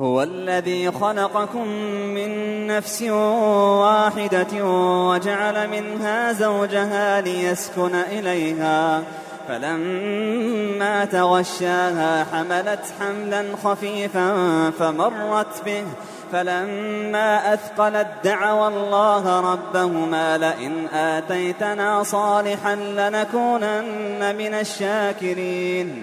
هو الذي خلقكم من نفس واحدة وجعل منها زوجها ليسكن إليها. فلما تغشاها حملت حملا خفيفا فمرت به. فلما أثقلت دعوى الله ربهما لئن آتيتنا صالحا لنكونن من الشاكرين.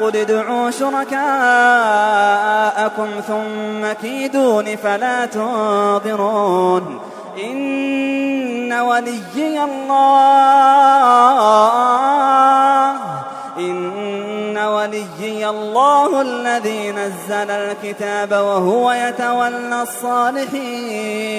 قل ادعوا شركاءكم ثم كيدون فلا تنظرون إن وليي الله إن وليي الله الذي نزل الكتاب وهو يتولى الصالحين